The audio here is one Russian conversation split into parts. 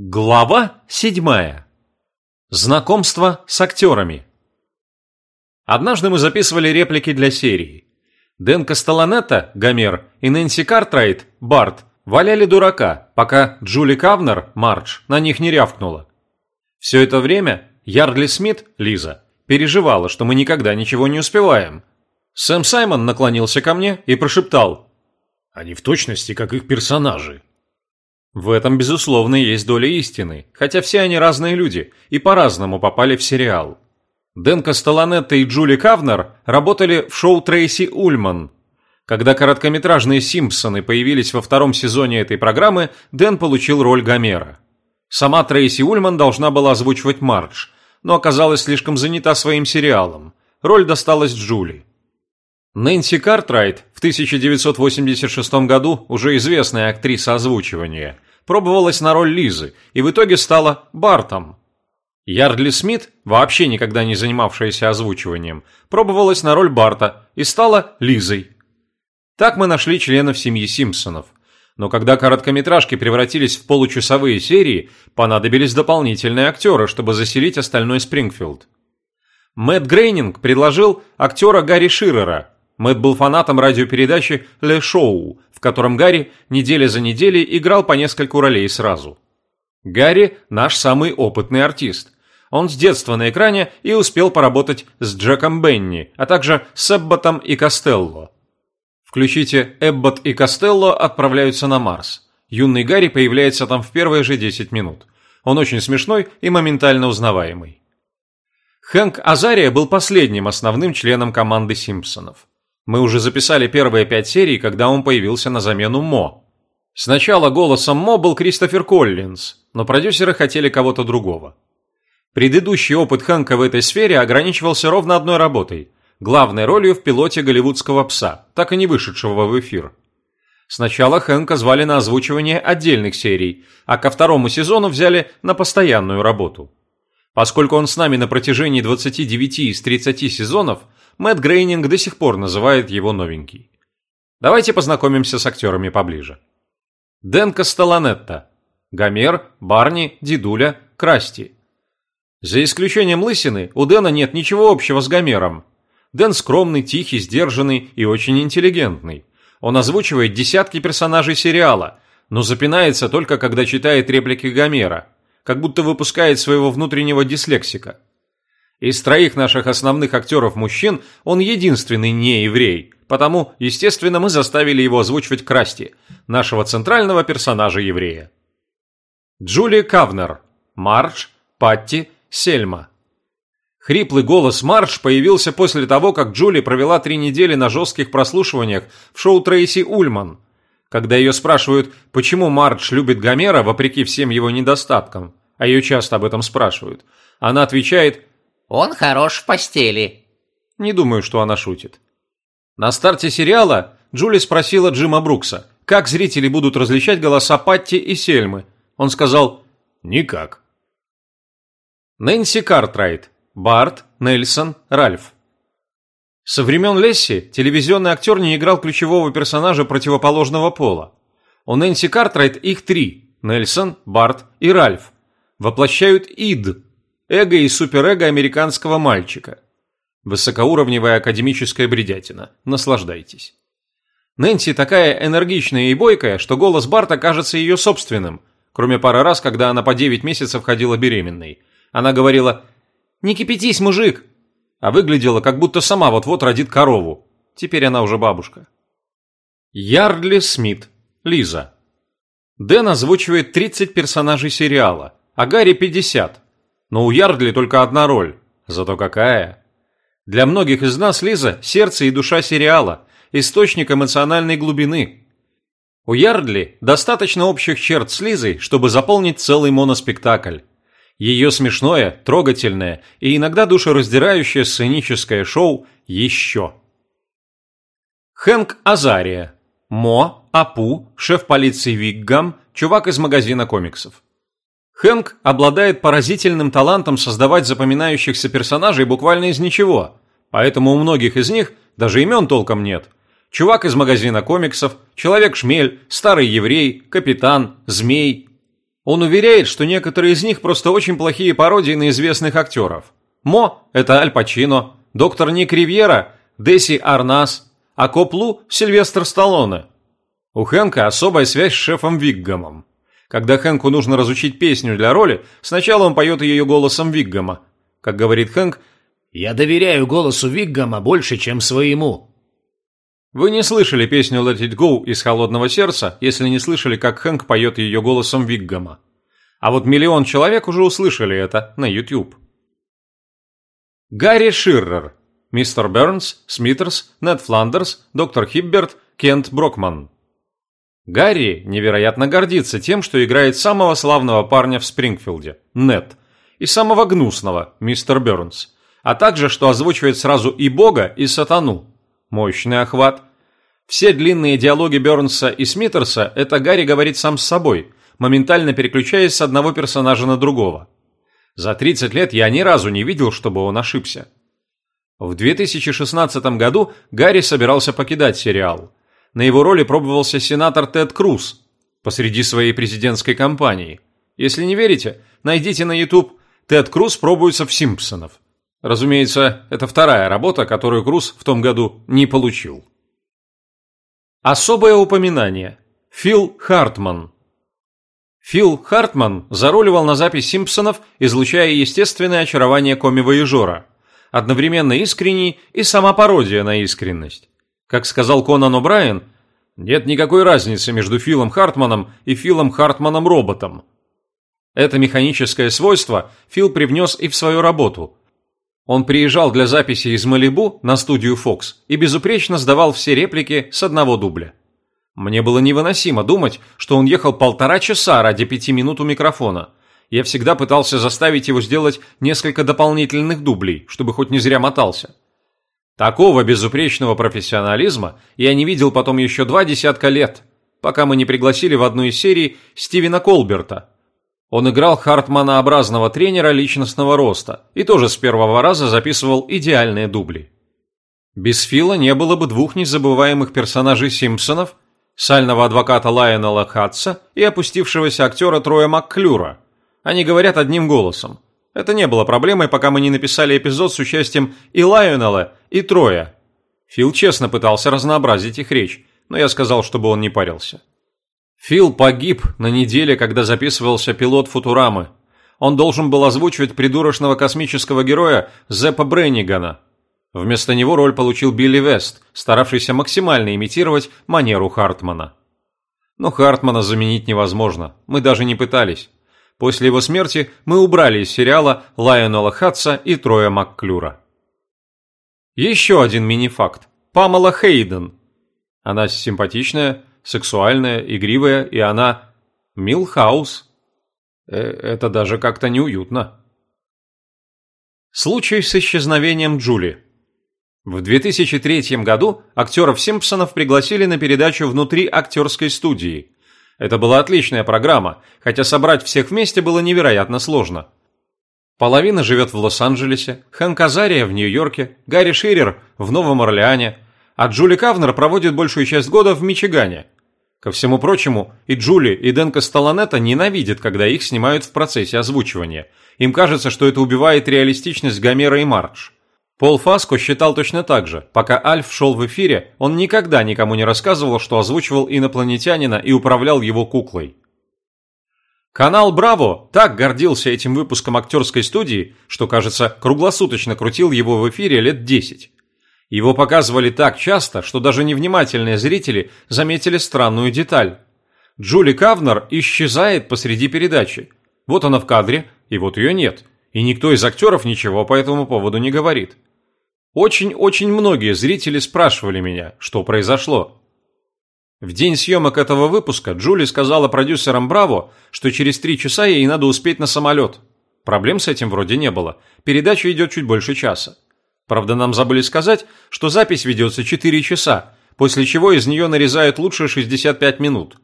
Глава седьмая. Знакомство с актерами. Однажды мы записывали реплики для серии. Дэн Кастелланетто, Гомер, и Нэнси Картрайт, Барт, валяли дурака, пока Джули Кавнер, Мардж, на них не рявкнула. Все это время Ярдли Смит, Лиза, переживала, что мы никогда ничего не успеваем. Сэм Саймон наклонился ко мне и прошептал. «Они в точности, как их персонажи». В этом, безусловно, есть доля истины, хотя все они разные люди и по-разному попали в сериал. Дэн Кастелланетто и Джули Кавнер работали в шоу Трейси Ульман. Когда короткометражные «Симпсоны» появились во втором сезоне этой программы, Дэн получил роль Гомера. Сама Трейси Ульман должна была озвучивать Мардж, но оказалась слишком занята своим сериалом. Роль досталась Джули. Нэнси Картрайт в 1986 году, уже известная актриса озвучивания – пробовалась на роль Лизы и в итоге стала Бартом. Ярдли Смит, вообще никогда не занимавшаяся озвучиванием, пробовалась на роль Барта и стала Лизой. Так мы нашли членов семьи Симпсонов. Но когда короткометражки превратились в получасовые серии, понадобились дополнительные актеры, чтобы заселить остальной Спрингфилд. Мэтт Грейнинг предложил актера Гарри Ширера, Мэтт был фанатом радиопередачи «Ле Шоу», в котором Гарри неделя за неделей играл по нескольку ролей сразу. Гарри – наш самый опытный артист. Он с детства на экране и успел поработать с Джеком Бенни, а также с Эбботом и Костелло. Включите «Эббот и Костелло отправляются на Марс». Юный Гарри появляется там в первые же 10 минут. Он очень смешной и моментально узнаваемый. Хэнк Азария был последним основным членом команды Симпсонов. Мы уже записали первые пять серий, когда он появился на замену Мо. Сначала голосом Мо был Кристофер Коллинз, но продюсеры хотели кого-то другого. Предыдущий опыт Хэнка в этой сфере ограничивался ровно одной работой – главной ролью в пилоте голливудского пса, так и не вышедшего в эфир. Сначала Хэнка звали на озвучивание отдельных серий, а ко второму сезону взяли на постоянную работу. Поскольку он с нами на протяжении 29 из 30 сезонов – Мэтт Грейнинг до сих пор называет его новенький. Давайте познакомимся с актерами поближе. Дэн Кастелланетто. Гомер, Барни, Дидуля, Красти. За исключением лысины, у Дэна нет ничего общего с Гомером. Дэн скромный, тихий, сдержанный и очень интеллигентный. Он озвучивает десятки персонажей сериала, но запинается только когда читает реплики Гомера, как будто выпускает своего внутреннего дислексика. Из троих наших основных актеров-мужчин он единственный не еврей, потому, естественно, мы заставили его озвучивать Красти, нашего центрального персонажа-еврея. Джули Кавнер, Мардж, Патти, Сельма. Хриплый голос Мардж появился после того, как Джули провела три недели на жестких прослушиваниях в шоу Трейси Ульман. Когда ее спрашивают, почему Мардж любит Гомера вопреки всем его недостаткам, а ее часто об этом спрашивают, она отвечает он хорош в постели. Не думаю, что она шутит. На старте сериала Джули спросила Джима Брукса, как зрители будут различать голоса Патти и Сельмы. Он сказал «Никак». Нэнси Картрайт, Барт, Нельсон, Ральф. Со времен Лесси телевизионный актер не играл ключевого персонажа противоположного пола. У Нэнси Картрайт их три – Нельсон, Барт и Ральф. Воплощают ид Эго и суперэго американского мальчика. Высокоуровневая академическая бредятина. Наслаждайтесь. Нэнси такая энергичная и бойкая, что голос Барта кажется ее собственным, кроме пары раз, когда она по 9 месяцев ходила беременной. Она говорила «Не кипятись, мужик!» а выглядела, как будто сама вот-вот родит корову. Теперь она уже бабушка. Ярдли Смит. Лиза. Дэн озвучивает 30 персонажей сериала, а Гарри 50. Но у Ярдли только одна роль. Зато какая. Для многих из нас Лиза – сердце и душа сериала, источник эмоциональной глубины. У Ярдли достаточно общих черт с Лизой, чтобы заполнить целый моноспектакль. Ее смешное, трогательное и иногда душераздирающее сценическое шоу «Еще». Хэнк Азария. Мо, Апу, шеф полиции Виггам, чувак из магазина комиксов. Хэнк обладает поразительным талантом создавать запоминающихся персонажей буквально из ничего, поэтому у многих из них даже имен толком нет. Чувак из магазина комиксов, Человек-шмель, Старый еврей, Капитан, Змей. Он уверяет, что некоторые из них просто очень плохие пародии на известных актеров. Мо – это Аль Пачино, доктор Ник Ривьера – Деси Арнас, а Коплу – Сильвестр Сталлоне. У Хэнка особая связь с шефом Виггамом. Когда Хэнку нужно разучить песню для роли, сначала он поет ее голосом Виггама. Как говорит Хэнк, «Я доверяю голосу Виггама больше, чем своему». Вы не слышали песню «Let it go» из «Холодного сердца», если не слышали, как Хэнк поет ее голосом Виггама. А вот миллион человек уже услышали это на YouTube. Гарри Ширрер, мистер Бернс, Смитерс, Нед Фландерс, доктор Хибберт, Кент Брокман. Гарри невероятно гордится тем, что играет самого славного парня в Спрингфилде, Нед, и самого гнусного, мистер Бернс, а также, что озвучивает сразу и Бога, и Сатану, Мощный охват. Все длинные диалоги Бернса и Смитерса – это Гарри говорит сам с собой, моментально переключаясь с одного персонажа на другого. За 30 лет я ни разу не видел, чтобы он ошибся. В 2016 году Гарри собирался покидать сериал. На его роли пробовался сенатор Тед Круз посреди своей президентской кампании. Если не верите, найдите на YouTube «Тед Круз пробуется в Симпсонов». Разумеется, это вторая работа, которую Круз в том году не получил. Особое упоминание. Фил Хартман. Фил Хартман заруливал на запись «Симпсонов», излучая естественное очарование коми-вояжера, одновременно искренний и сама пародия на искренность. Как сказал Конан О'Брайен, нет никакой разницы между Филом Хартманом и Филом Хартманом-роботом. Это механическое свойство Фил привнес и в свою работу – он приезжал для записи из Малибу на студию Fox и безупречно сдавал все реплики с одного дубля. Мне было невыносимо думать, что он ехал полтора часа ради пяти минут у микрофона. Я всегда пытался заставить его сделать несколько дополнительных дублей, чтобы хоть не зря мотался. Такого безупречного профессионализма я не видел потом еще два десятка лет, пока мы не пригласили в одну из серий Стивена Колберта, он играл Хартманообразного тренера личностного роста и тоже с первого раза записывал идеальные дубли. Без Фила не было бы двух незабываемых персонажей Симпсонов, сального адвоката Лайонела Хатса и опустившегося актера Троя Макклюра. Они говорят одним голосом. Это не было проблемой, пока мы не написали эпизод с участием и Лайонела, и Троя. Фил честно пытался разнообразить их речь, но я сказал, чтобы он не парился. Фил погиб на неделе, когда записывался пилот Футурамы. Он должен был озвучивать придурочного космического героя Зеппа Бреннигана. Вместо него роль получил Билли Вест, старавшийся максимально имитировать манеру Хартмана. Но Хартмана заменить невозможно, мы даже не пытались. После его смерти мы убрали из сериала Лайонела Хатса и Троя Макклюра. Еще один мини-факт. Памела Хейден. Она симпатичная, сексуальная, игривая, и она Милхаус. Э, это даже как-то неуютно. Случай с исчезновением Джули. В 2003 году актеров Симпсонов пригласили на передачу внутри актерской студии. Это была отличная программа, хотя собрать всех вместе было невероятно сложно. Половина живет в Лос-Анджелесе, Хэнк Азария в Нью-Йорке, Гарри Ширер в Новом Орлеане, а Джули Кавнер проводит большую часть года в Мичигане. Ко всему прочему, и Джули, и Дэн Костоланета ненавидят, когда их снимают в процессе озвучивания. Им кажется, что это убивает реалистичность Гомера и Мардж. Пол Фаско считал точно так же. Пока Альф шел в эфире, он никогда никому не рассказывал, что озвучивал инопланетянина и управлял его куклой. Канал «Браво» так гордился этим выпуском актерской студии, что, кажется, круглосуточно крутил его в эфире лет 10. Его показывали так часто, что даже невнимательные зрители заметили странную деталь. Джули Кавнер исчезает посреди передачи. Вот она в кадре, и вот ее нет. И никто из актеров ничего по этому поводу не говорит. Очень-очень многие зрители спрашивали меня, что произошло. В день съемок этого выпуска Джули сказала продюсерам «Браво», что через три часа ей надо успеть на самолет. Проблем с этим вроде не было. Передача идет чуть больше часа. Правда, нам забыли сказать, что запись ведется 4 часа, после чего из нее нарезают лучше 65 минут.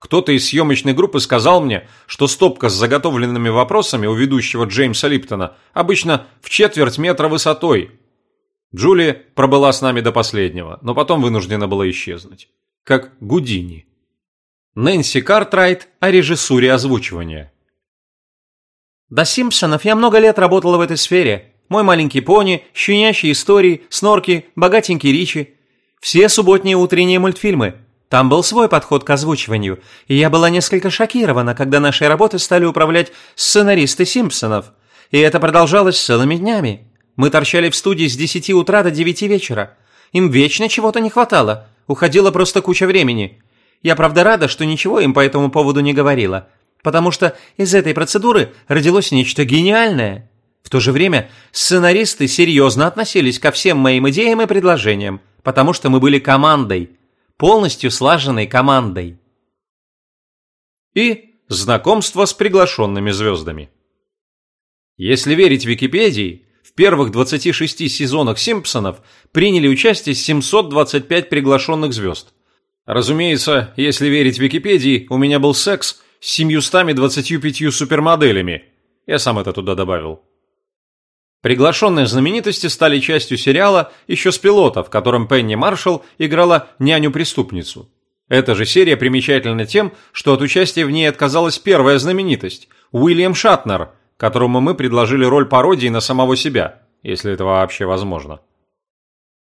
Кто-то из съемочной группы сказал мне, что стопка с заготовленными вопросами у ведущего Джеймса Липтона обычно в четверть метра высотой. Джули пробыла с нами до последнего, но потом вынуждена была исчезнуть. Как Гудини. Нэнси Картрайт о режиссуре озвучивания. До Симпсонов я много лет работала в этой сфере. Мой маленький пони, щенящие истории, снорки, богатенький Ричи. Все субботние утренние мультфильмы. Там был свой подход к озвучиванию, и я была несколько шокирована, когда нашей работой стали управлять сценаристы Симпсонов. И это продолжалось целыми днями. Мы торчали в студии с 10 утра до 9 вечера. Им вечно чего-то не хватало. Уходила просто куча времени. Я правда рада, что ничего им по этому поводу не говорила, потому что из этой процедуры родилось нечто гениальное. В то же время сценаристы серьезно относились ко всем моим идеям и предложениям, потому что мы были командой, полностью слаженной командой. И знакомство с приглашенными звездами. Если верить Википедии, в первых 26 сезонах «Симпсонов» приняли участие 725 приглашенных звезд – Разумеется, если верить Википедии, у меня был секс с 725 супермоделями. Я сам это туда добавил. Приглашенные знаменитости стали частью сериала еще с пилота, в котором Пенни Маршалл играла няню-преступницу. Эта же серия примечательна тем, что от участия в ней отказалась первая знаменитость – Уильям Шатнер, которому мы предложили роль пародии на самого себя, если это вообще возможно.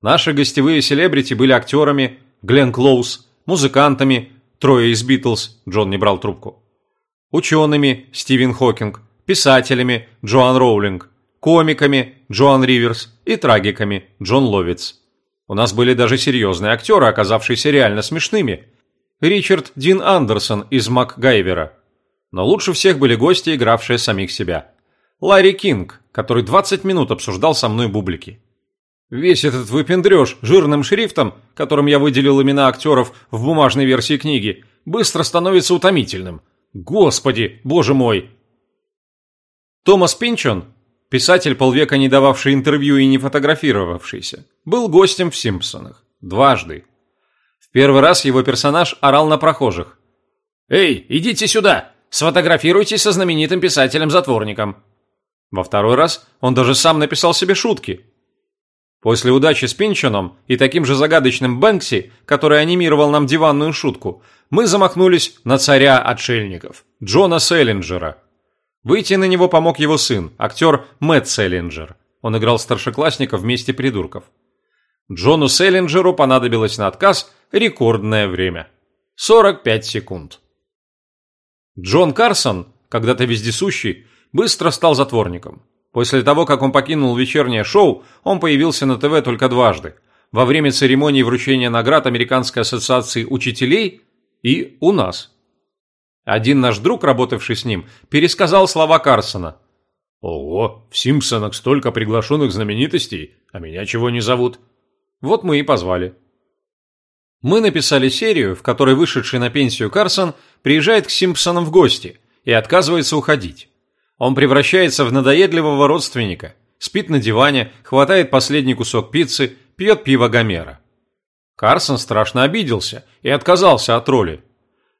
Наши гостевые селебрити были актерами Глен Клоуз, музыкантами, трое из Битлз, Джон не брал трубку, учеными, Стивен Хокинг, писателями, Джоан Роулинг, комиками, Джоан Риверс и трагиками, Джон Ловиц. У нас были даже серьезные актеры, оказавшиеся реально смешными. Ричард Дин Андерсон из МакГайвера. Но лучше всех были гости, игравшие самих себя. Ларри Кинг, который 20 минут обсуждал со мной бублики. Весь этот выпендреж жирным шрифтом, которым я выделил имена актеров в бумажной версии книги, быстро становится утомительным. Господи, боже мой! Томас Пинчон, писатель, полвека не дававший интервью и не фотографировавшийся, был гостем в «Симпсонах». Дважды. В первый раз его персонаж орал на прохожих. «Эй, идите сюда! Сфотографируйтесь со знаменитым писателем-затворником!» Во второй раз он даже сам написал себе шутки – После удачи с Пинчоном и таким же загадочным Бэнкси, который анимировал нам диванную шутку, мы замахнулись на царя отшельников, Джона Селлинджера. Выйти на него помог его сын, актер Мэтт Селлинджер. Он играл старшеклассника в «Месте придурков». Джону Селлинджеру понадобилось на отказ рекордное время – 45 секунд. Джон Карсон, когда-то вездесущий, быстро стал затворником – После того, как он покинул вечернее шоу, он появился на ТВ только дважды. Во время церемонии вручения наград Американской ассоциации учителей и у нас. Один наш друг, работавший с ним, пересказал слова Карсона. «Ого, в Симпсонах столько приглашенных знаменитостей, а меня чего не зовут?» Вот мы и позвали. Мы написали серию, в которой вышедший на пенсию Карсон приезжает к Симпсонам в гости и отказывается уходить. Он превращается в надоедливого родственника, спит на диване, хватает последний кусок пиццы, пьет пиво Гомера. Карсон страшно обиделся и отказался от роли.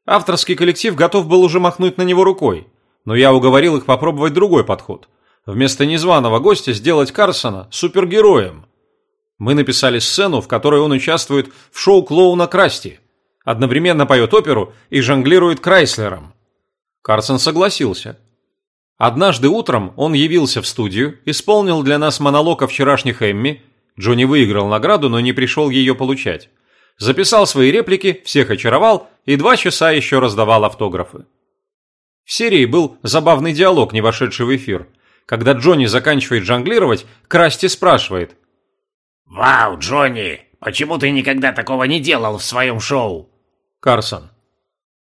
Авторский коллектив готов был уже махнуть на него рукой, но я уговорил их попробовать другой подход. Вместо незваного гостя сделать Карсона супергероем. Мы написали сцену, в которой он участвует в шоу клоуна Красти, одновременно поет оперу и жонглирует Крайслером. Карсон согласился – Однажды утром он явился в студию, исполнил для нас монолог о вчерашних Эмми, Джонни выиграл награду, но не пришел ее получать. Записал свои реплики, всех очаровал и два часа еще раздавал автографы. В серии был забавный диалог, не вошедший в эфир. Когда Джонни заканчивает жонглировать, Красти спрашивает. «Вау, Джонни, почему ты никогда такого не делал в своем шоу?» Карсон.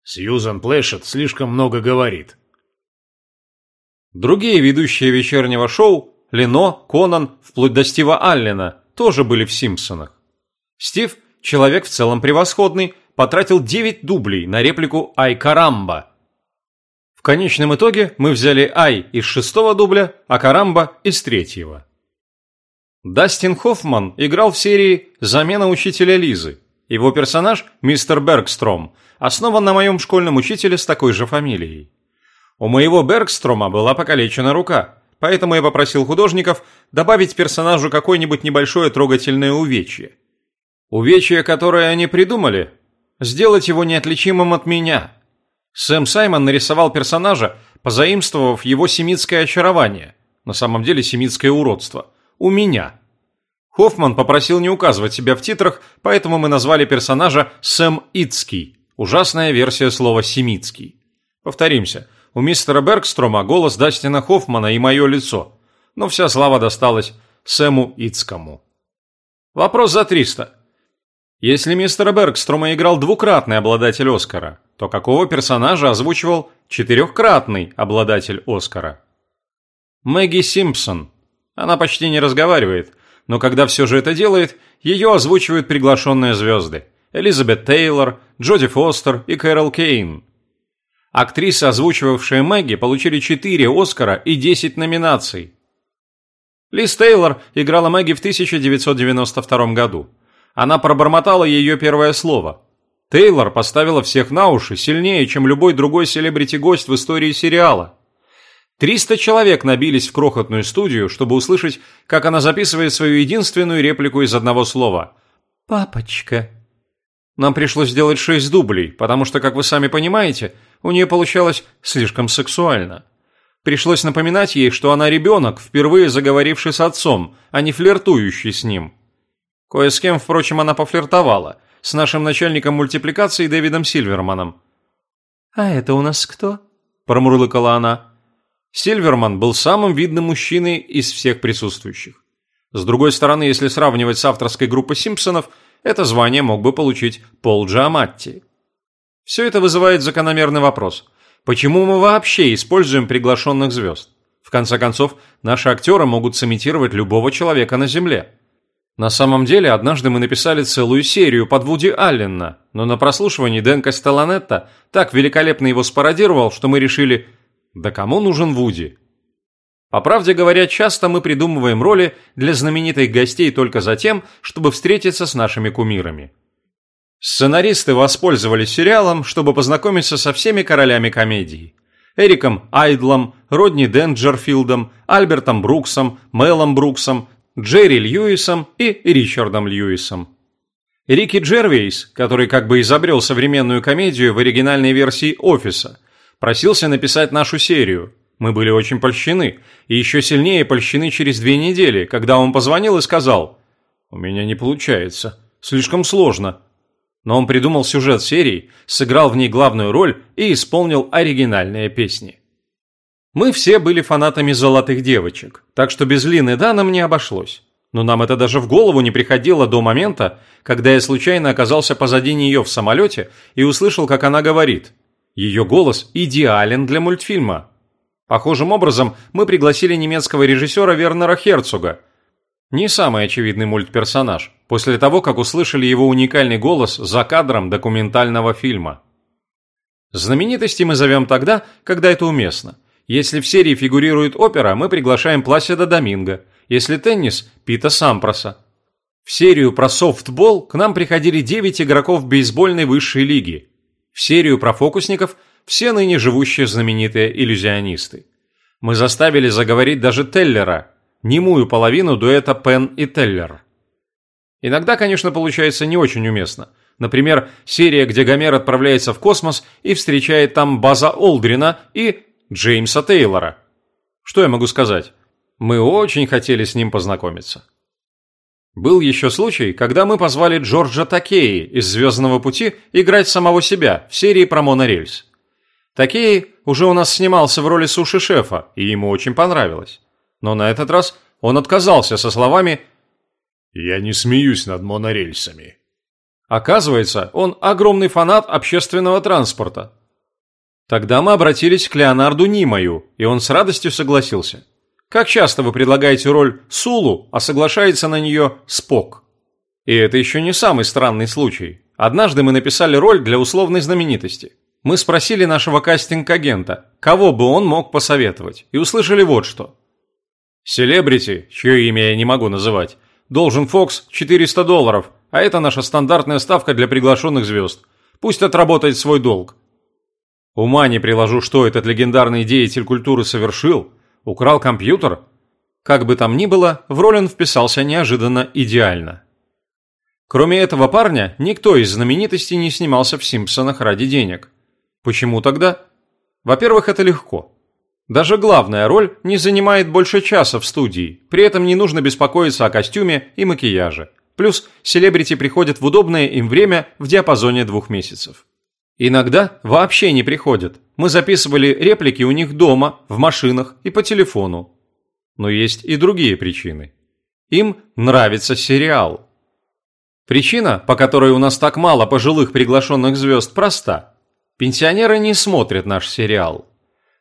Сьюзан Плэшет слишком много говорит. Другие ведущие вечернего шоу, Лено, Конан, вплоть до Стива Аллена, тоже были в «Симпсонах». Стив, человек в целом превосходный, потратил 9 дублей на реплику «Ай Карамба». В конечном итоге мы взяли «Ай» из шестого дубля, а «Карамба» из третьего. Дастин Хоффман играл в серии «Замена учителя Лизы». Его персонаж, мистер Бергстром, основан на моем школьном учителе с такой же фамилией. У моего Бергстрома была покалечена рука, поэтому я попросил художников добавить персонажу какое-нибудь небольшое трогательное увечье. Увечье, которое они придумали, Сделать его неотличимым от меня. Сэм Саймон нарисовал персонажа, позаимствовав его семитское очарование, на самом деле семитское уродство, у меня. Хоффман попросил не указывать себя в титрах, поэтому мы назвали персонажа Сэм Ицкий, ужасная версия слова «семитский». Повторимся, у мистера Бергстрома голос Дастина Хоффмана и мое лицо, но вся слава досталась Сэму Ицкому. Вопрос за 300. Если мистер Бергстрома играл двукратный обладатель Оскара, то какого персонажа озвучивал четырехкратный обладатель Оскара? Мэгги Симпсон. Она почти не разговаривает, но когда все же это делает, ее озвучивают приглашенные звезды. Элизабет Тейлор, Джоди Фостер и Кэрол Кейн. Актрисы, озвучивавшие Мэгги, получили 4 Оскара и 10 номинаций. Лиз Тейлор играла Мэгги в 1992 году. Она пробормотала ее первое слово. Тейлор поставила всех на уши сильнее, чем любой другой селебрити-гость в истории сериала. 300 человек набились в крохотную студию, чтобы услышать, как она записывает свою единственную реплику из одного слова. «Папочка». Нам пришлось сделать 6 дублей, потому что, как вы сами понимаете, у нее получалось слишком сексуально. Пришлось напоминать ей, что она ребенок, впервые заговоривший с отцом, а не флиртующий с ним. Кое с кем, впрочем, она пофлиртовала. С нашим начальником мультипликации Дэвидом Сильверманом. «А это у нас кто?» – промурлыкала она. Сильверман был самым видным мужчиной из всех присутствующих. С другой стороны, если сравнивать с авторской группой «Симпсонов», это звание мог бы получить Пол Джаматти. Все это вызывает закономерный вопрос. Почему мы вообще используем приглашенных звезд? В конце концов, наши актеры могут сымитировать любого человека на Земле. На самом деле, однажды мы написали целую серию под Вуди Аллена, но на прослушивании Дэн Кастелланетта так великолепно его спародировал, что мы решили, да кому нужен Вуди? По правде говоря, часто мы придумываем роли для знаменитых гостей только за тем, чтобы встретиться с нашими кумирами. Сценаристы воспользовались сериалом, чтобы познакомиться со всеми королями комедии. Эриком Айдлом, Родни Денджерфилдом, Альбертом Бруксом, Мелом Бруксом, Джерри Льюисом и Ричардом Льюисом. Рики Джервейс, который как бы изобрел современную комедию в оригинальной версии «Офиса», просился написать нашу серию. Мы были очень польщены, и еще сильнее польщены через две недели, когда он позвонил и сказал «У меня не получается, слишком сложно». Но он придумал сюжет серии, сыграл в ней главную роль и исполнил оригинальные песни. Мы все были фанатами «Золотых девочек», так что без Лины Даном не обошлось. Но нам это даже в голову не приходило до момента, когда я случайно оказался позади нее в самолете и услышал, как она говорит. Ее голос идеален для мультфильма. Похожим образом мы пригласили немецкого режиссера Вернера Херцога. Не самый очевидный мультперсонаж, после того, как услышали его уникальный голос за кадром документального фильма. Знаменитости мы зовем тогда, когда это уместно – если в серии фигурирует опера, мы приглашаем Пласида Доминго. Если теннис – Пита Сампроса. В серию про софтбол к нам приходили 9 игроков бейсбольной высшей лиги. В серию про фокусников – все ныне живущие знаменитые иллюзионисты. Мы заставили заговорить даже Теллера, немую половину дуэта Пен и Теллер. Иногда, конечно, получается не очень уместно. Например, серия, где Гомер отправляется в космос и встречает там База Олдрина и Джеймса Тейлора. Что я могу сказать? Мы очень хотели с ним познакомиться. Был еще случай, когда мы позвали Джорджа Такеи из «Звездного пути» играть самого себя в серии про монорельс. Такеи уже у нас снимался в роли суши-шефа, и ему очень понравилось. Но на этот раз он отказался со словами «Я не смеюсь над монорельсами». Оказывается, он огромный фанат общественного транспорта, Тогда мы обратились к Леонарду Нимаю, и он с радостью согласился. Как часто вы предлагаете роль Сулу, а соглашается на нее Спок? И это еще не самый странный случай. Однажды мы написали роль для условной знаменитости. Мы спросили нашего кастинг-агента, кого бы он мог посоветовать, и услышали вот что. Селебрити, чье имя я не могу называть, должен Фокс 400 долларов, а это наша стандартная ставка для приглашенных звезд. Пусть отработает свой долг. Ума не приложу, что этот легендарный деятель культуры совершил. Украл компьютер? Как бы там ни было, в роль вписался неожиданно идеально. Кроме этого парня, никто из знаменитостей не снимался в «Симпсонах» ради денег. Почему тогда? Во-первых, это легко. Даже главная роль не занимает больше часа в студии, при этом не нужно беспокоиться о костюме и макияже. Плюс селебрити приходят в удобное им время в диапазоне двух месяцев. Иногда вообще не приходят. Мы записывали реплики у них дома, в машинах и по телефону. Но есть и другие причины. Им нравится сериал. Причина, по которой у нас так мало пожилых приглашенных звезд, проста. Пенсионеры не смотрят наш сериал.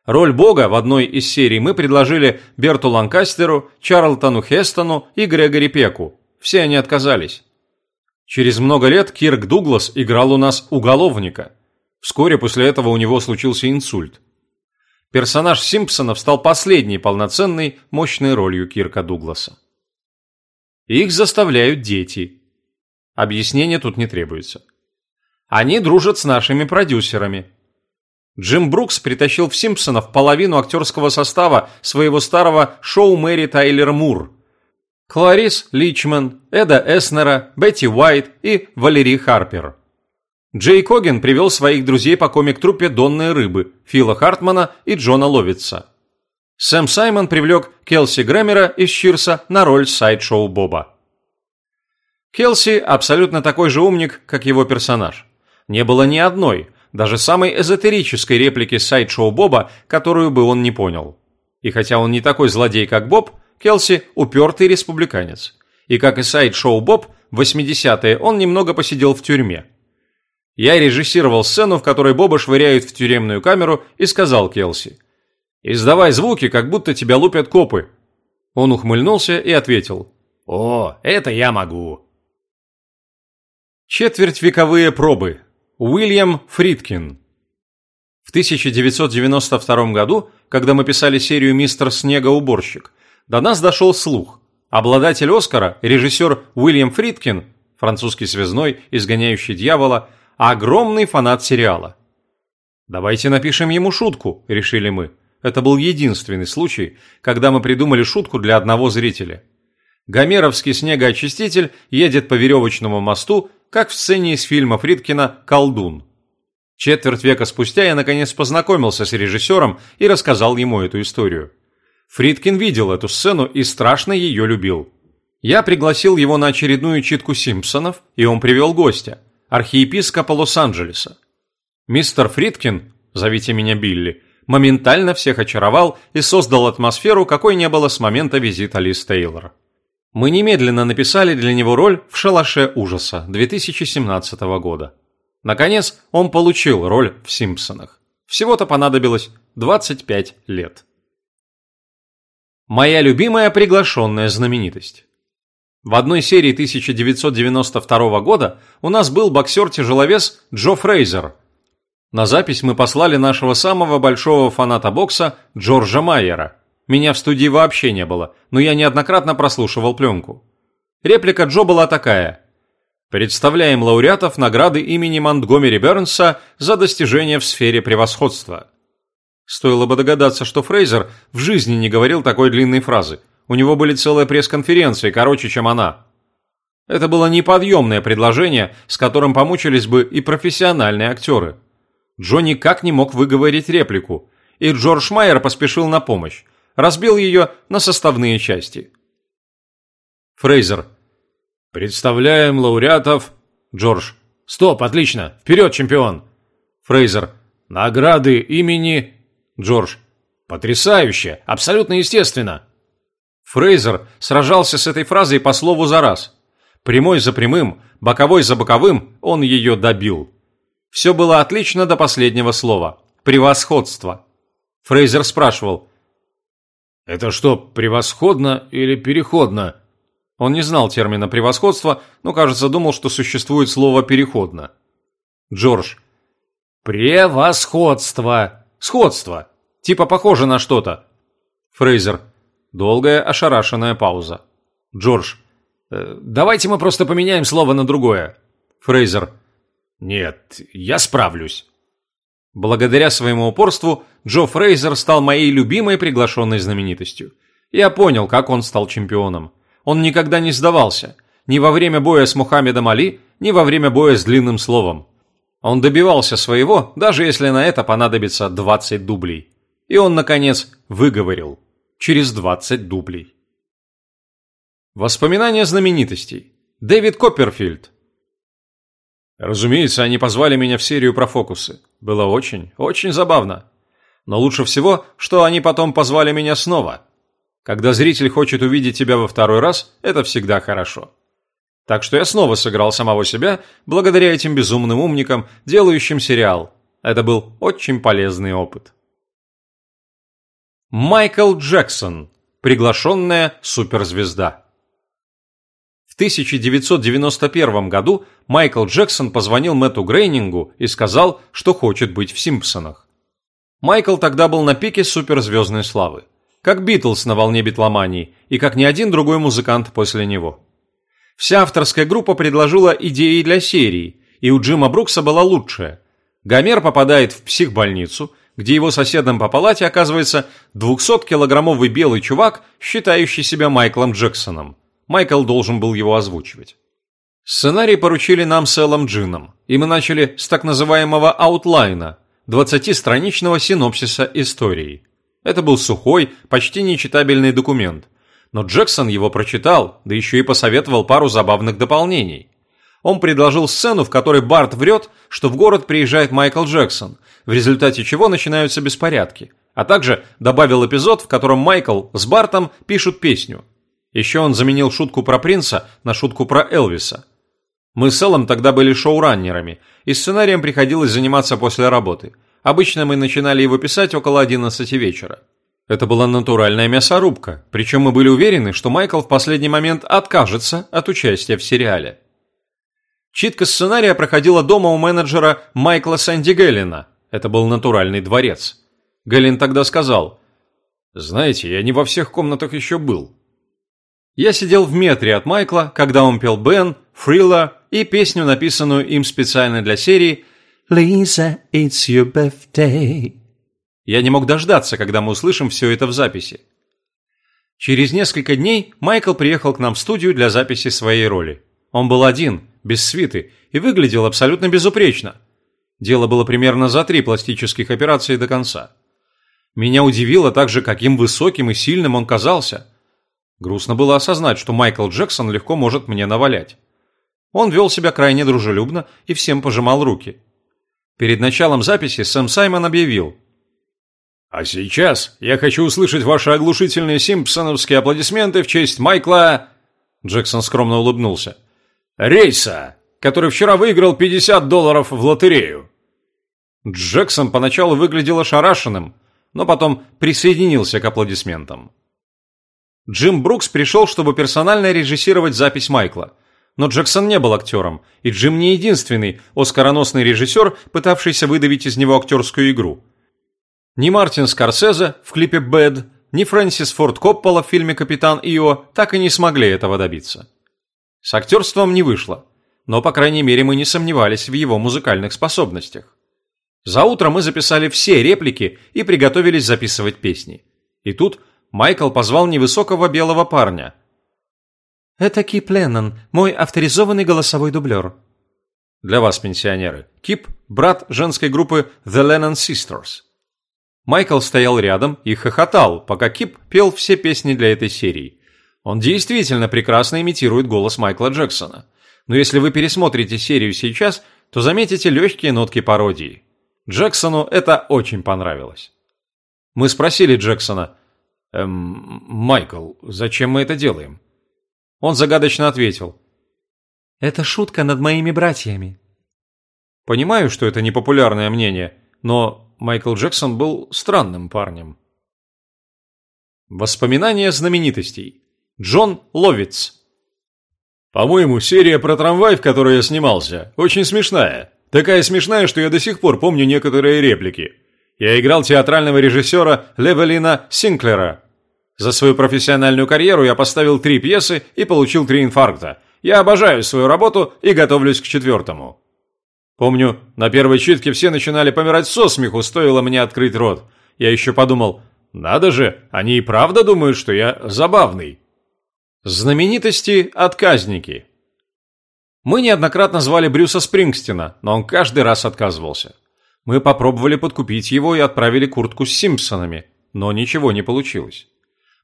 Роль Бога в одной из серий мы предложили Берту Ланкастеру, Чарлтону Хестону и Грегори Пеку. Все они отказались. Через много лет Кирк Дуглас играл у нас уголовника. Вскоре после этого у него случился инсульт. Персонаж Симпсонов стал последней полноценной, мощной ролью Кирка Дугласа. Их заставляют дети. Объяснения тут не требуется. Они дружат с нашими продюсерами – Джим Брукс притащил в «Симпсонов» половину актерского состава своего старого шоу Мэри Тайлер Мур. Кларис Личман, Эда Эснера, Бетти Уайт и Валерий Харпер. Джей Коген привел своих друзей по комик-труппе «Донные рыбы» Фила Хартмана и Джона Ловица. Сэм Саймон привлек Келси Грэмера из Чирса на роль сайд-шоу Боба. Келси абсолютно такой же умник, как его персонаж. Не было ни одной – даже самой эзотерической реплики сайт-шоу Боба, которую бы он не понял. И хотя он не такой злодей, как Боб, Келси – упертый республиканец. И как и сайт-шоу Боб, в 80-е он немного посидел в тюрьме. Я режиссировал сцену, в которой Боба швыряют в тюремную камеру и сказал Келси «Издавай звуки, как будто тебя лупят копы». Он ухмыльнулся и ответил «О, это я могу». Четвертьвековые пробы – Уильям Фридкин. В 1992 году, когда мы писали серию «Мистер Снегоуборщик», до нас дошел слух. Обладатель Оскара, режиссер Уильям Фридкин, французский связной, изгоняющий дьявола, огромный фанат сериала. «Давайте напишем ему шутку», – решили мы. Это был единственный случай, когда мы придумали шутку для одного зрителя. Гомеровский снегоочиститель едет по веревочному мосту как в сцене из фильма Фридкина «Колдун». Четверть века спустя я наконец познакомился с режиссером и рассказал ему эту историю. Фридкин видел эту сцену и страшно ее любил. Я пригласил его на очередную читку «Симпсонов», и он привел гостя, архиепископа Лос-Анджелеса. Мистер Фридкин, зовите меня Билли, моментально всех очаровал и создал атмосферу, какой не было с момента визита Лиз Тейлор. Мы немедленно написали для него роль в «Шалаше ужаса» 2017 года. Наконец, он получил роль в «Симпсонах». Всего-то понадобилось 25 лет. Моя любимая приглашенная знаменитость. В одной серии 1992 года у нас был боксер-тяжеловес Джо Фрейзер. На запись мы послали нашего самого большого фаната бокса Джорджа Майера – меня в студии вообще не было, но я неоднократно прослушивал пленку. Реплика Джо была такая. Представляем лауреатов награды имени Монтгомери Бернса за достижения в сфере превосходства. Стоило бы догадаться, что Фрейзер в жизни не говорил такой длинной фразы. У него были целые пресс-конференции, короче, чем она. Это было неподъемное предложение, с которым помучились бы и профессиональные актеры. Джо никак не мог выговорить реплику, и Джордж Майер поспешил на помощь разбил ее на составные части. Фрейзер. Представляем лауреатов. Джордж. Стоп, отлично. Вперед, чемпион. Фрейзер. Награды имени... Джордж. Потрясающе. Абсолютно естественно. Фрейзер сражался с этой фразой по слову за раз. Прямой за прямым, боковой за боковым он ее добил. Все было отлично до последнего слова. Превосходство. Фрейзер спрашивал, это что, превосходно или переходно? Он не знал термина «превосходство», но, кажется, думал, что существует слово «переходно». Джордж. Превосходство. Сходство. Типа похоже на что-то. Фрейзер. Долгая ошарашенная пауза. Джордж. «Э, давайте мы просто поменяем слово на другое. Фрейзер. Нет, я справлюсь. Благодаря своему упорству Джо Фрейзер стал моей любимой приглашенной знаменитостью. Я понял, как он стал чемпионом. Он никогда не сдавался. Ни во время боя с Мухаммедом Али, ни во время боя с длинным словом. Он добивался своего, даже если на это понадобится 20 дублей. И он, наконец, выговорил. Через 20 дублей. Воспоминания знаменитостей. Дэвид Копперфильд. Разумеется, они позвали меня в серию про фокусы. Было очень, очень забавно. Но лучше всего, что они потом позвали меня снова. Когда зритель хочет увидеть тебя во второй раз, это всегда хорошо. Так что я снова сыграл самого себя, благодаря этим безумным умникам, делающим сериал. Это был очень полезный опыт. Майкл Джексон. Приглашенная суперзвезда. В 1991 году Майкл Джексон позвонил Мэтту Грейнингу и сказал, что хочет быть в «Симпсонах». Майкл тогда был на пике суперзвездной славы. Как Битлз на волне битломании и как ни один другой музыкант после него. Вся авторская группа предложила идеи для серии, и у Джима Брукса была лучшая. Гомер попадает в психбольницу, где его соседом по палате оказывается 200-килограммовый белый чувак, считающий себя Майклом Джексоном. Майкл должен был его озвучивать. Сценарий поручили нам с Эллом Джином, и мы начали с так называемого аутлайна, 20-страничного синопсиса истории. Это был сухой, почти нечитабельный документ – но Джексон его прочитал, да еще и посоветовал пару забавных дополнений. Он предложил сцену, в которой Барт врет, что в город приезжает Майкл Джексон, в результате чего начинаются беспорядки, а также добавил эпизод, в котором Майкл с Бартом пишут песню. Еще он заменил шутку про принца на шутку про Элвиса. Мы с Эллом тогда были шоураннерами, и сценарием приходилось заниматься после работы. Обычно мы начинали его писать около 11 вечера. Это была натуральная мясорубка, причем мы были уверены, что Майкл в последний момент откажется от участия в сериале. Читка сценария проходила дома у менеджера Майкла Сэнди Геллина. Это был натуральный дворец. Геллин тогда сказал, «Знаете, я не во всех комнатах еще был». Я сидел в метре от Майкла, когда он пел Бен, Фрила и песню, написанную им специально для серии «Lisa, it's your birthday». Я не мог дождаться, когда мы услышим все это в записи. Через несколько дней Майкл приехал к нам в студию для записи своей роли. Он был один, без свиты, и выглядел абсолютно безупречно. Дело было примерно за три пластических операции до конца. Меня удивило также, каким высоким и сильным он казался. Грустно было осознать, что Майкл Джексон легко может мне навалять. Он вел себя крайне дружелюбно и всем пожимал руки. Перед началом записи Сэм Саймон объявил – а сейчас я хочу услышать ваши оглушительные симпсоновские аплодисменты в честь Майкла...» Джексон скромно улыбнулся. «Рейса, который вчера выиграл 50 долларов в лотерею». Джексон поначалу выглядел ошарашенным, но потом присоединился к аплодисментам. Джим Брукс пришел, чтобы персонально режиссировать запись Майкла. Но Джексон не был актером, и Джим не единственный оскароносный режиссер, пытавшийся выдавить из него актерскую игру – ни Мартин Скорсезе в клипе «Бэд», ни Фрэнсис Форд Коппола в фильме «Капитан Ио» так и не смогли этого добиться. С актерством не вышло, но, по крайней мере, мы не сомневались в его музыкальных способностях. За утро мы записали все реплики и приготовились записывать песни. И тут Майкл позвал невысокого белого парня. «Это Кип Леннон, мой авторизованный голосовой дублер». Для вас, пенсионеры, Кип – брат женской группы The Lennon Sisters – Майкл стоял рядом и хохотал, пока Кип пел все песни для этой серии. Он действительно прекрасно имитирует голос Майкла Джексона. Но если вы пересмотрите серию сейчас, то заметите легкие нотки пародии. Джексону это очень понравилось. Мы спросили Джексона, «Эм, Майкл, зачем мы это делаем?» Он загадочно ответил, «Это шутка над моими братьями». Понимаю, что это непопулярное мнение, но Майкл Джексон был странным парнем. Воспоминания знаменитостей. Джон Ловиц. По-моему, серия про трамвай, в которой я снимался, очень смешная. Такая смешная, что я до сих пор помню некоторые реплики. Я играл театрального режиссера Левелина Синклера. За свою профессиональную карьеру я поставил три пьесы и получил три инфаркта. Я обожаю свою работу и готовлюсь к четвертому. Помню, на первой читке все начинали помирать со смеху, стоило мне открыть рот. Я еще подумал, надо же, они и правда думают, что я забавный. Знаменитости-отказники. Мы неоднократно звали Брюса Спрингстина, но он каждый раз отказывался. Мы попробовали подкупить его и отправили куртку с Симпсонами, но ничего не получилось.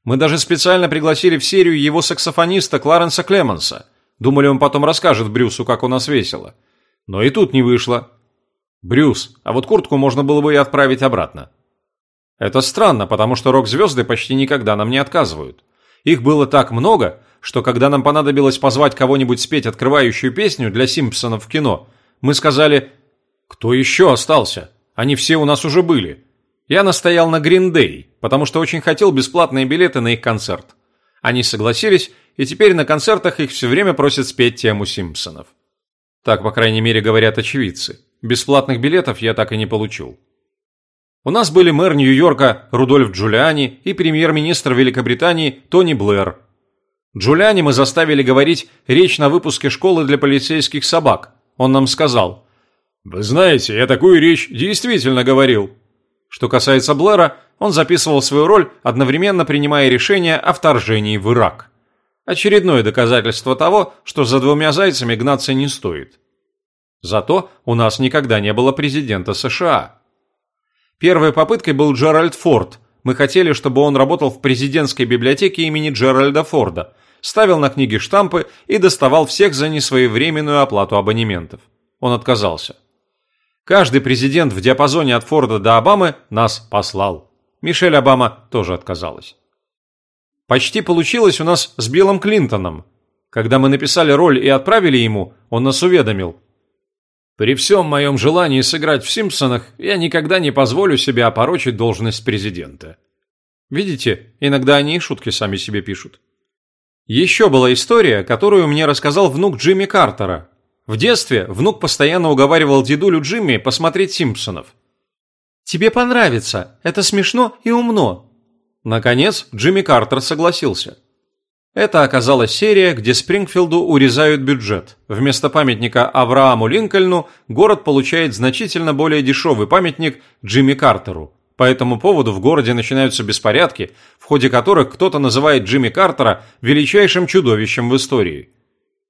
Мы даже специально пригласили в серию его саксофониста Кларенса Клеманса. Думали, он потом расскажет Брюсу, как у нас весело. Но и тут не вышло. Брюс, а вот куртку можно было бы и отправить обратно. Это странно, потому что рок-звезды почти никогда нам не отказывают. Их было так много, что когда нам понадобилось позвать кого-нибудь спеть открывающую песню для Симпсонов в кино, мы сказали «Кто еще остался? Они все у нас уже были». Я настоял на Day, потому что очень хотел бесплатные билеты на их концерт. Они согласились, и теперь на концертах их все время просят спеть тему Симпсонов. Так, по крайней мере, говорят очевидцы. Бесплатных билетов я так и не получил. У нас были мэр Нью-Йорка Рудольф Джулиани и премьер-министр Великобритании Тони Блэр. Джулиани мы заставили говорить речь на выпуске школы для полицейских собак. Он нам сказал, «Вы знаете, я такую речь действительно говорил». Что касается Блэра, он записывал свою роль, одновременно принимая решение о вторжении в Ирак. Очередное доказательство того, что за двумя зайцами гнаться не стоит. Зато у нас никогда не было президента США. Первой попыткой был Джеральд Форд. Мы хотели, чтобы он работал в президентской библиотеке имени Джеральда Форда, ставил на книги штампы и доставал всех за несвоевременную оплату абонементов. Он отказался. Каждый президент в диапазоне от Форда до Обамы нас послал. Мишель Обама тоже отказалась. Почти получилось у нас с Биллом Клинтоном. Когда мы написали роль и отправили ему, он нас уведомил. При всем моем желании сыграть в «Симпсонах» я никогда не позволю себе опорочить должность президента. Видите, иногда они и шутки сами себе пишут. Еще была история, которую мне рассказал внук Джимми Картера. В детстве внук постоянно уговаривал дедулю Джимми посмотреть «Симпсонов». «Тебе понравится, это смешно и умно», Наконец, Джимми Картер согласился. Это оказалась серия, где Спрингфилду урезают бюджет. Вместо памятника Аврааму Линкольну город получает значительно более дешевый памятник Джимми Картеру. По этому поводу в городе начинаются беспорядки, в ходе которых кто-то называет Джимми Картера величайшим чудовищем в истории.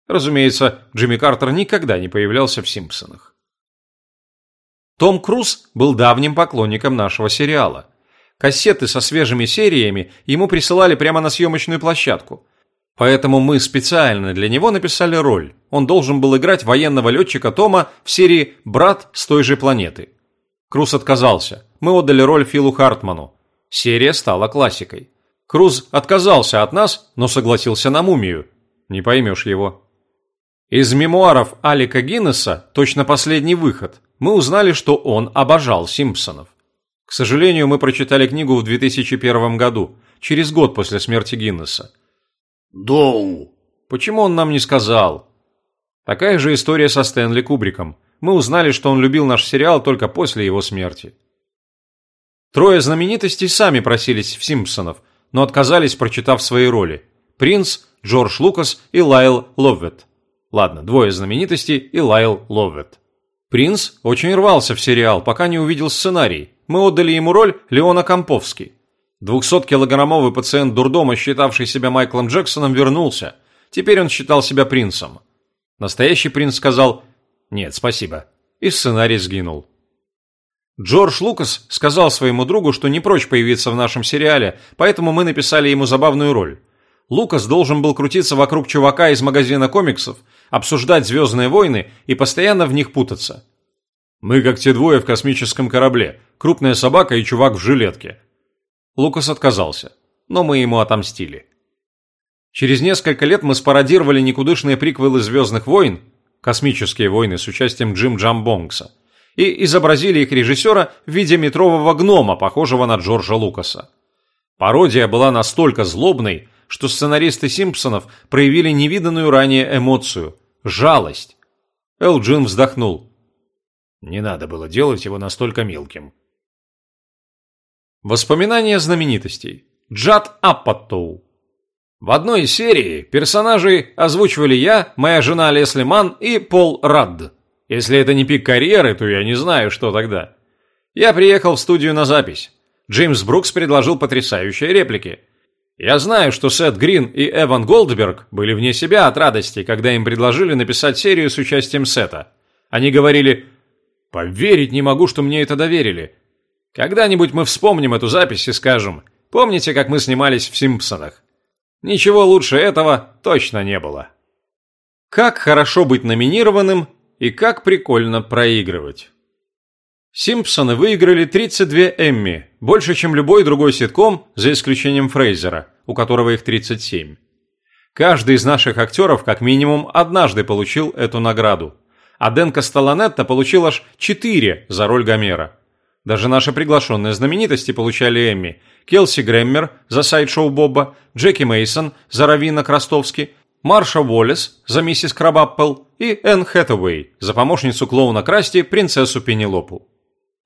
Разумеется, Джимми Картер никогда не появлялся в «Симпсонах». Том Круз был давним поклонником нашего сериала – Кассеты со свежими сериями ему присылали прямо на съемочную площадку. Поэтому мы специально для него написали роль. Он должен был играть военного летчика Тома в серии «Брат с той же планеты». Круз отказался. Мы отдали роль Филу Хартману. Серия стала классикой. Круз отказался от нас, но согласился на мумию. Не поймешь его. Из мемуаров Алика Гиннесса, точно последний выход, мы узнали, что он обожал Симпсонов. К сожалению, мы прочитали книгу в 2001 году, через год после смерти Гиннесса. Доу. Почему он нам не сказал? Такая же история со Стэнли Кубриком. Мы узнали, что он любил наш сериал только после его смерти. Трое знаменитостей сами просились в «Симпсонов», но отказались, прочитав свои роли. Принц, Джордж Лукас и Лайл Ловвет. Ладно, двое знаменитостей и Лайл Ловвет. Принц очень рвался в сериал, пока не увидел сценарий. Мы отдали ему роль Леона Комповский. 200-килограммовый пациент дурдома, считавший себя Майклом Джексоном, вернулся. Теперь он считал себя принцем. Настоящий принц сказал «Нет, спасибо», и сценарий сгинул. Джордж Лукас сказал своему другу, что не прочь появиться в нашем сериале, поэтому мы написали ему забавную роль. Лукас должен был крутиться вокруг чувака из магазина комиксов, обсуждать «Звездные войны» и постоянно в них путаться. Мы как те двое в космическом корабле, крупная собака и чувак в жилетке. Лукас отказался, но мы ему отомстили. Через несколько лет мы спародировали никудышные приквелы «Звездных войн», «Космические войны» с участием Джим Джамбонгса, и изобразили их режиссера в виде метрового гнома, похожего на Джорджа Лукаса. Пародия была настолько злобной, что сценаристы «Симпсонов» проявили невиданную ранее эмоцию – жалость. Элджин вздохнул. Не надо было делать его настолько мелким. Воспоминания знаменитостей. Джад Аппаттоу. В одной из серий персонажей озвучивали я, моя жена Лесли Ман и Пол Радд. Если это не пик карьеры, то я не знаю, что тогда. Я приехал в студию на запись. Джеймс Брукс предложил потрясающие реплики. Я знаю, что Сет Грин и Эван Голдберг были вне себя от радости, когда им предложили написать серию с участием Сета. Они говорили «Поверить не могу, что мне это доверили. Когда-нибудь мы вспомним эту запись и скажем «Помните, как мы снимались в «Симпсонах»?» Ничего лучше этого точно не было. Как хорошо быть номинированным и как прикольно проигрывать. Симпсоны выиграли 32 Эмми, больше, чем любой другой ситком, за исключением Фрейзера, у которого их 37. Каждый из наших актеров как минимум однажды получил эту награду, а Дэн Кастелланетто получил аж 4 за роль Гомера. Даже наши приглашенные знаменитости получали Эмми. Келси Грэммер за сайт-шоу Боба, Джеки Мейсон за Равина Крастовски, Марша Уоллес за миссис Крабаппел и Энн Хэтэуэй за помощницу клоуна Красти принцессу Пенелопу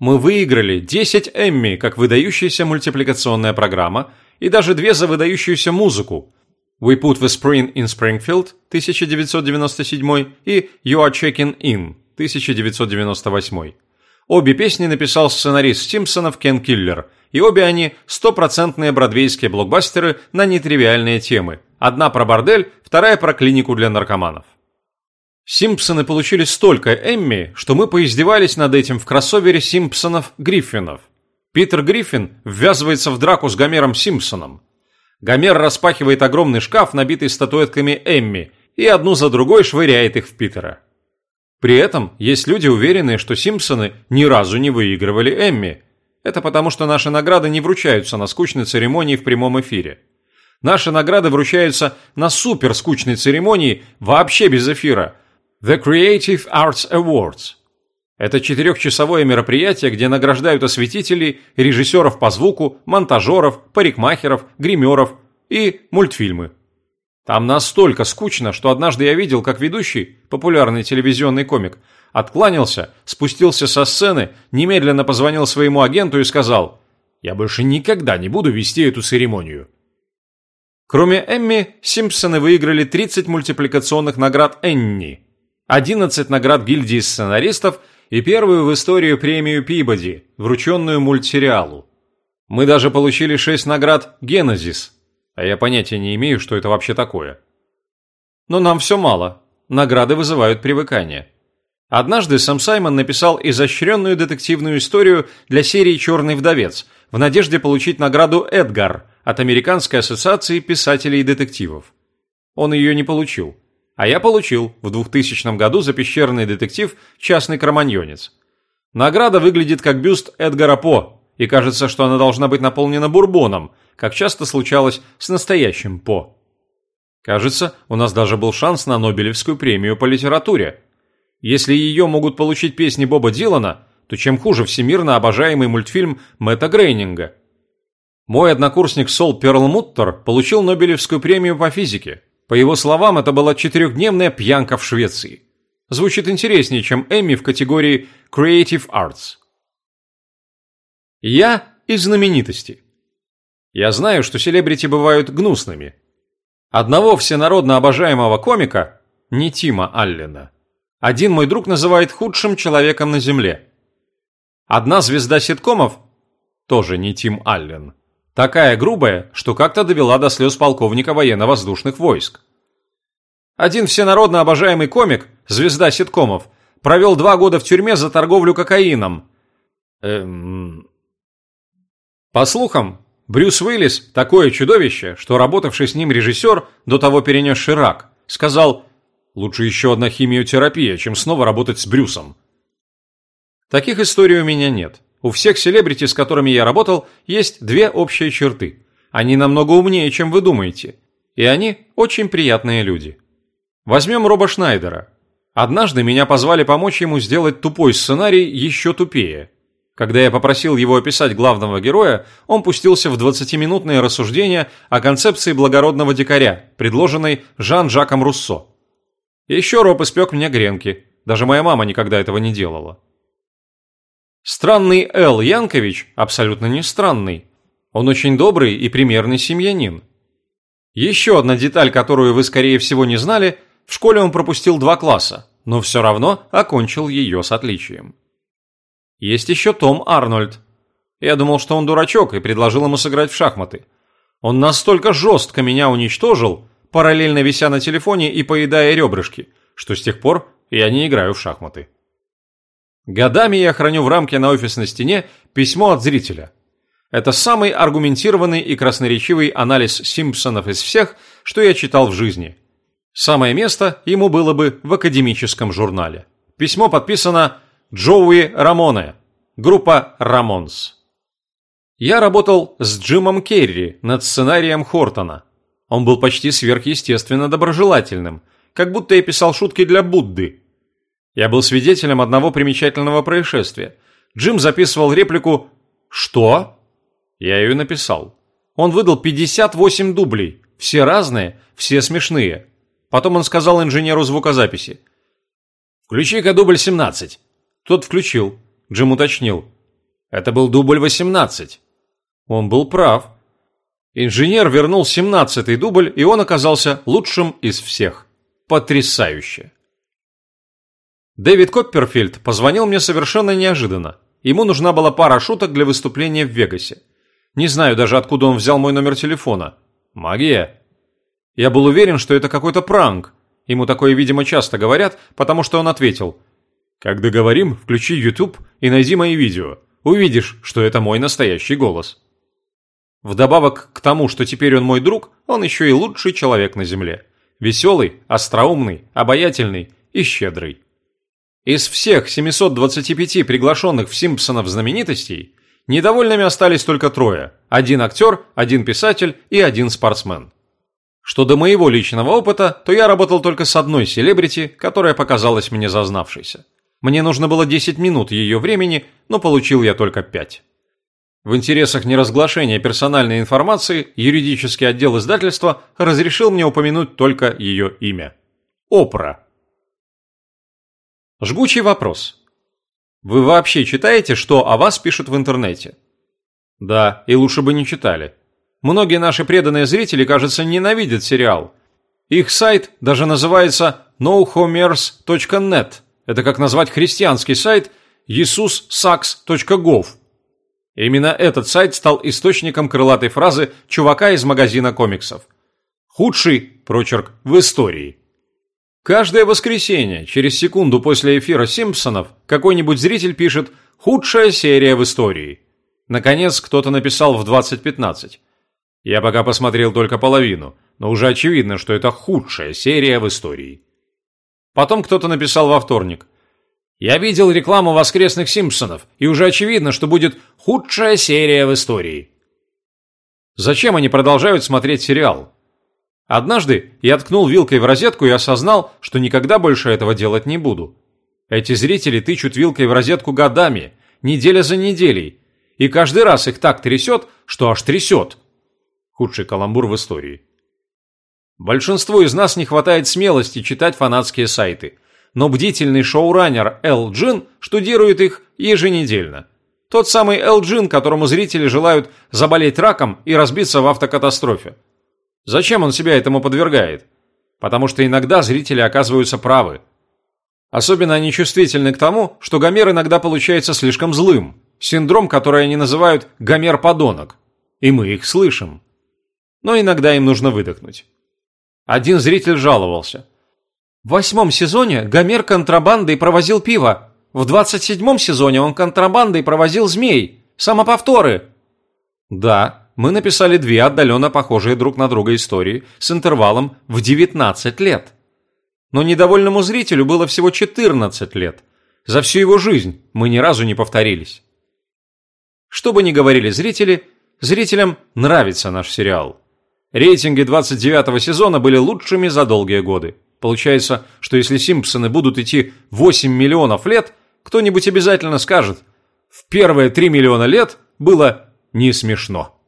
мы выиграли 10 Эмми как выдающаяся мультипликационная программа и даже две за выдающуюся музыку. We Put the Spring in Springfield 1997 и You Are Checking In 1998. Обе песни написал сценарист Симпсонов Кен Киллер, и обе они стопроцентные бродвейские блокбастеры на нетривиальные темы. Одна про бордель, вторая про клинику для наркоманов. Симпсоны получили столько Эмми, что мы поиздевались над этим в кроссовере Симпсонов-Гриффинов. Питер Гриффин ввязывается в драку с Гомером Симпсоном. Гомер распахивает огромный шкаф, набитый статуэтками Эмми, и одну за другой швыряет их в Питера. При этом есть люди, уверенные, что Симпсоны ни разу не выигрывали Эмми. Это потому, что наши награды не вручаются на скучной церемонии в прямом эфире. Наши награды вручаются на супер скучной церемонии вообще без эфира – The Creative Arts Awards. Это четырехчасовое мероприятие, где награждают осветителей, режиссеров по звуку, монтажеров, парикмахеров, гримеров и мультфильмы. Там настолько скучно, что однажды я видел, как ведущий, популярный телевизионный комик, откланялся, спустился со сцены, немедленно позвонил своему агенту и сказал «Я больше никогда не буду вести эту церемонию». Кроме Эмми, Симпсоны выиграли 30 мультипликационных наград Энни – 11 наград гильдии сценаристов и первую в историю премию Пибоди, врученную мультсериалу. Мы даже получили 6 наград Генезис, а я понятия не имею, что это вообще такое. Но нам все мало, награды вызывают привыкание. Однажды Сэм Саймон написал изощренную детективную историю для серии «Черный вдовец» в надежде получить награду «Эдгар» от Американской ассоциации писателей и детективов. Он ее не получил. А я получил в 2000 году за пещерный детектив «Частный кроманьонец». Награда выглядит как бюст Эдгара По, и кажется, что она должна быть наполнена бурбоном, как часто случалось с настоящим По. Кажется, у нас даже был шанс на Нобелевскую премию по литературе. Если ее могут получить песни Боба Дилана, то чем хуже всемирно обожаемый мультфильм Мэтта Грейнинга. Мой однокурсник Сол Перлмуттер получил Нобелевскую премию по физике – по его словам, это была четырехдневная пьянка в Швеции. Звучит интереснее, чем Эмми в категории Creative Arts. Я из знаменитости. Я знаю, что селебрити бывают гнусными. Одного всенародно обожаемого комика, не Тима Аллена, один мой друг называет худшим человеком на Земле. Одна звезда ситкомов, тоже не Тим Аллен, Такая грубая, что как-то довела до слез полковника военно-воздушных войск. Один всенародно обожаемый комик, звезда ситкомов, провел два года в тюрьме за торговлю кокаином. Эм... По слухам, Брюс Уиллис – такое чудовище, что работавший с ним режиссер, до того перенесший рак, сказал «Лучше еще одна химиотерапия, чем снова работать с Брюсом». Таких историй у меня нет. У всех селебрити, с которыми я работал, есть две общие черты. Они намного умнее, чем вы думаете. И они очень приятные люди. Возьмем Роба Шнайдера. Однажды меня позвали помочь ему сделать тупой сценарий еще тупее. Когда я попросил его описать главного героя, он пустился в 20-минутные рассуждения о концепции благородного дикаря, предложенной Жан-Жаком Руссо. Еще Роб испек мне гренки. Даже моя мама никогда этого не делала. Странный Эл Янкович абсолютно не странный. Он очень добрый и примерный семьянин. Еще одна деталь, которую вы, скорее всего, не знали, в школе он пропустил два класса, но все равно окончил ее с отличием. Есть еще Том Арнольд. Я думал, что он дурачок, и предложил ему сыграть в шахматы. Он настолько жестко меня уничтожил, параллельно вися на телефоне и поедая ребрышки, что с тех пор я не играю в шахматы. Годами я храню в рамке на офисной стене письмо от зрителя. Это самый аргументированный и красноречивый анализ Симпсонов из всех, что я читал в жизни. Самое место ему было бы в академическом журнале. Письмо подписано Джоуи Рамоне, группа Рамонс. Я работал с Джимом Керри над сценарием Хортона. Он был почти сверхъестественно доброжелательным, как будто я писал шутки для Будды. Я был свидетелем одного примечательного происшествия. Джим записывал реплику «Что?». Я ее написал. Он выдал 58 дублей, все разные, все смешные. Потом он сказал инженеру звукозаписи. «Включи-ка дубль 17». Тот включил. Джим уточнил. «Это был дубль 18». Он был прав. Инженер вернул семнадцатый дубль, и он оказался лучшим из всех. Потрясающе. Дэвид Копперфильд позвонил мне совершенно неожиданно. Ему нужна была пара шуток для выступления в Вегасе. Не знаю даже, откуда он взял мой номер телефона. Магия. Я был уверен, что это какой-то пранк. Ему такое, видимо, часто говорят, потому что он ответил. «Как договорим, включи YouTube и найди мои видео. Увидишь, что это мой настоящий голос». Вдобавок к тому, что теперь он мой друг, он еще и лучший человек на Земле. Веселый, остроумный, обаятельный и щедрый. Из всех 725 приглашенных в Симпсонов знаменитостей недовольными остались только трое. Один актер, один писатель и один спортсмен. Что до моего личного опыта, то я работал только с одной селебрити, которая показалась мне зазнавшейся. Мне нужно было 10 минут ее времени, но получил я только 5. В интересах неразглашения персональной информации юридический отдел издательства разрешил мне упомянуть только ее имя. Опра. Жгучий вопрос. Вы вообще читаете, что о вас пишут в интернете? Да, и лучше бы не читали. Многие наши преданные зрители, кажется, ненавидят сериал. Их сайт даже называется nohomers.net. Это как назвать христианский сайт jesussax.gov. Именно этот сайт стал источником крылатой фразы чувака из магазина комиксов. Худший прочерк в истории. Каждое воскресенье, через секунду после эфира «Симпсонов», какой-нибудь зритель пишет «Худшая серия в истории». Наконец, кто-то написал в 2015. Я пока посмотрел только половину, но уже очевидно, что это худшая серия в истории. Потом кто-то написал во вторник. Я видел рекламу воскресных Симпсонов, и уже очевидно, что будет худшая серия в истории. Зачем они продолжают смотреть сериал? Однажды я ткнул вилкой в розетку и осознал, что никогда больше этого делать не буду. Эти зрители тычут вилкой в розетку годами, неделя за неделей, и каждый раз их так трясет, что аж трясет. Худший каламбур в истории. Большинству из нас не хватает смелости читать фанатские сайты – но бдительный шоураннер Эл Джин штудирует их еженедельно. Тот самый Эл Джин, которому зрители желают заболеть раком и разбиться в автокатастрофе. Зачем он себя этому подвергает? Потому что иногда зрители оказываются правы. Особенно они чувствительны к тому, что Гомер иногда получается слишком злым. Синдром, который они называют «Гомер-подонок». И мы их слышим. Но иногда им нужно выдохнуть. Один зритель жаловался. В восьмом сезоне Гомер контрабандой провозил пиво. В двадцать седьмом сезоне он контрабандой провозил змей. Самоповторы. Да, мы написали две отдаленно похожие друг на друга истории с интервалом в 19 лет. Но недовольному зрителю было всего 14 лет. За всю его жизнь мы ни разу не повторились. Что бы ни говорили зрители, зрителям нравится наш сериал. Рейтинги 29 сезона были лучшими за долгие годы. Получается, что если Симпсоны будут идти 8 миллионов лет, кто-нибудь обязательно скажет, в первые 3 миллиона лет было не смешно.